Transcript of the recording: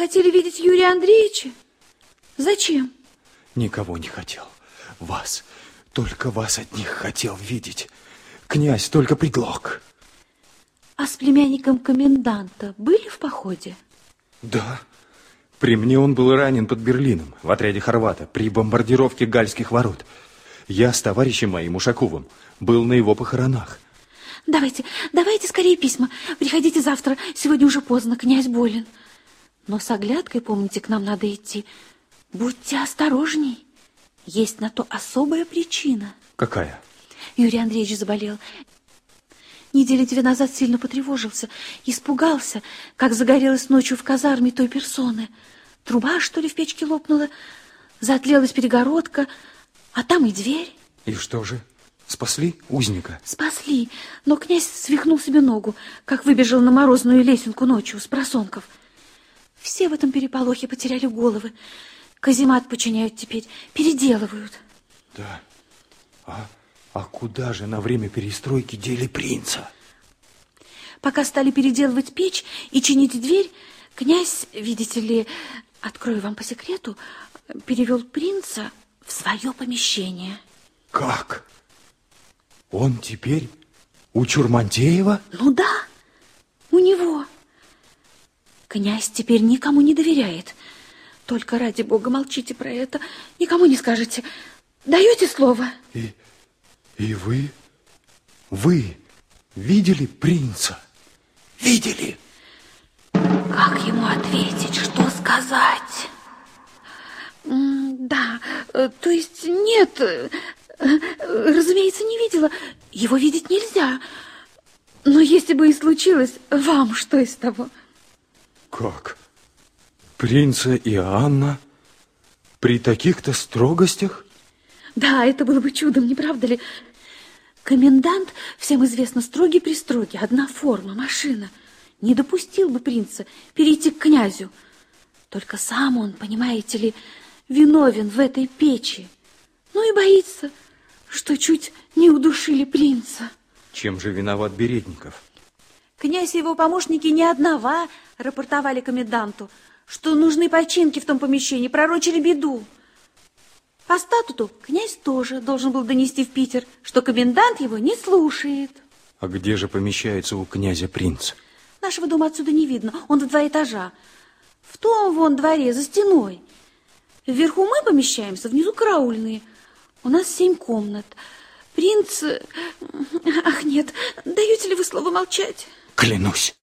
хотели видеть Юрия Андреевича? Зачем? Никого не хотел. Вас, только вас от них хотел видеть. Князь только предлог. А с племянником коменданта были в походе? Да. При мне он был ранен под Берлином, в отряде Хорвата, при бомбардировке Гальских ворот. Я с товарищем моим Ушаковым был на его похоронах. Давайте, давайте скорее письма. Приходите завтра, сегодня уже поздно, князь болен. Но с оглядкой, помните, к нам надо идти. Будьте осторожней. Есть на то особая причина. Какая? Юрий Андреевич заболел. Недели две назад сильно потревожился, испугался, как загорелась ночью в казарме той персоны. Труба, что ли, в печке лопнула, затлелась перегородка, а там и дверь. И что же? Спасли узника? Спасли, но князь свихнул себе ногу, как выбежал на морозную лесенку ночью с просонков. Все в этом переполохе потеряли головы. Каземат починяют теперь, переделывают. Да. А, а куда же на время перестройки дели принца? Пока стали переделывать печь и чинить дверь, князь, видите ли, открою вам по секрету, перевел принца в свое помещение. Как? Он теперь у Чурмантеева? Ну да, у него. Князь теперь никому не доверяет. Только ради бога молчите про это, никому не скажете. Даете слово? И, и вы, вы видели принца? Видели? Как ему ответить, что сказать? Да, э, то есть нет, э, разумеется, не видела. Его видеть нельзя. Но если бы и случилось, вам что из того? Как? Принца и Анна при таких-то строгостях? Да, это было бы чудом, не правда ли? Комендант, всем известно, строгий-пристрогий, одна форма, машина. Не допустил бы принца перейти к князю. Только сам он, понимаете ли, виновен в этой печи. Ну и боится, что чуть не удушили принца. Чем же виноват Бередников? Князь и его помощники не одного рапортовали коменданту, что нужны починки в том помещении, пророчили беду. По статуту князь тоже должен был донести в Питер, что комендант его не слушает. А где же помещается у князя принц? Нашего дома отсюда не видно, он в два этажа. В том вон дворе, за стеной. Вверху мы помещаемся, внизу караульные. У нас семь комнат. Принц... Ах, нет, даете ли вы слово молчать? Клянусь.